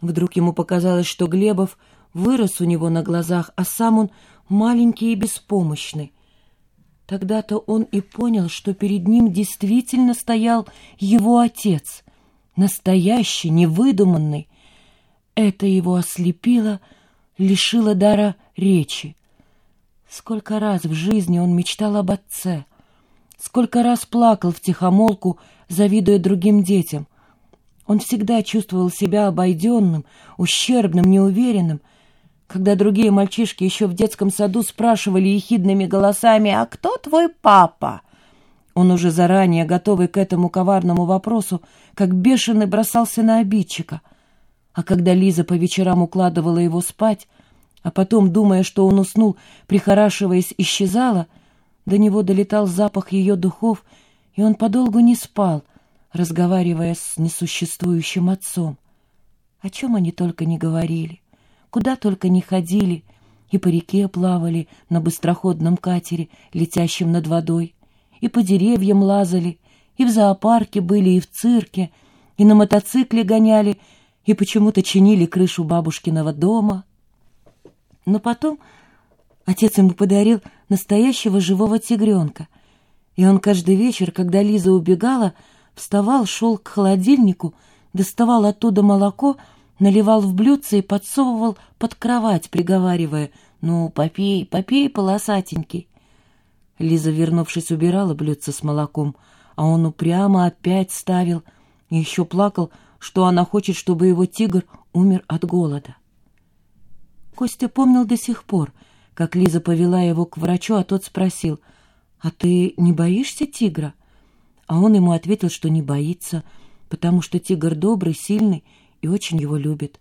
Вдруг ему показалось, что Глебов вырос у него на глазах, а сам он маленький и беспомощный. Тогда-то он и понял, что перед ним действительно стоял его отец, настоящий, невыдуманный. Это его ослепило, лишило дара речи. Сколько раз в жизни он мечтал об отце, сколько раз плакал втихомолку, завидуя другим детям. Он всегда чувствовал себя обойденным, ущербным, неуверенным, когда другие мальчишки еще в детском саду спрашивали ехидными голосами «А кто твой папа?», он уже заранее, готовый к этому коварному вопросу, как бешеный бросался на обидчика. А когда Лиза по вечерам укладывала его спать, а потом, думая, что он уснул, прихорашиваясь, исчезала, до него долетал запах ее духов, и он подолгу не спал, разговаривая с несуществующим отцом. О чем они только не говорили куда только не ходили, и по реке плавали на быстроходном катере, летящем над водой, и по деревьям лазали, и в зоопарке были, и в цирке, и на мотоцикле гоняли, и почему-то чинили крышу бабушкиного дома. Но потом отец ему подарил настоящего живого тигренка, и он каждый вечер, когда Лиза убегала, вставал, шел к холодильнику, доставал оттуда молоко, наливал в блюдце и подсовывал под кровать, приговаривая «Ну, попей, попей, полосатенький». Лиза, вернувшись, убирала блюдце с молоком, а он упрямо опять ставил и еще плакал, что она хочет, чтобы его тигр умер от голода. Костя помнил до сих пор, как Лиза повела его к врачу, а тот спросил, «А ты не боишься тигра?» А он ему ответил, что не боится, потому что тигр добрый, сильный и очень его любит.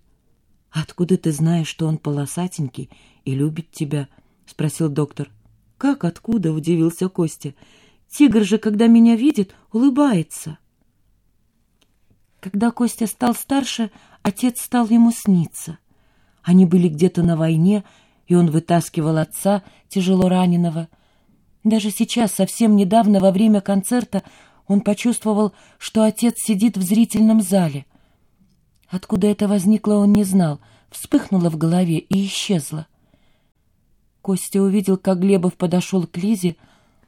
«Откуда ты знаешь, что он полосатенький и любит тебя?» — спросил доктор. «Как откуда?» — удивился Костя. «Тигр же, когда меня видит, улыбается». Когда Костя стал старше, отец стал ему сниться. Они были где-то на войне, и он вытаскивал отца, тяжело раненого. Даже сейчас, совсем недавно, во время концерта, он почувствовал, что отец сидит в зрительном зале — Откуда это возникло, он не знал. Вспыхнуло в голове и исчезло. Костя увидел, как Глебов подошел к Лизе,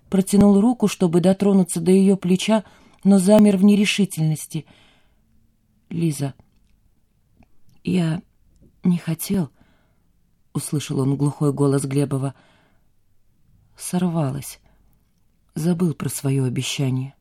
протянул руку, чтобы дотронуться до ее плеча, но замер в нерешительности. «Лиза, я не хотел», — услышал он глухой голос Глебова. «Сорвалась. Забыл про свое обещание».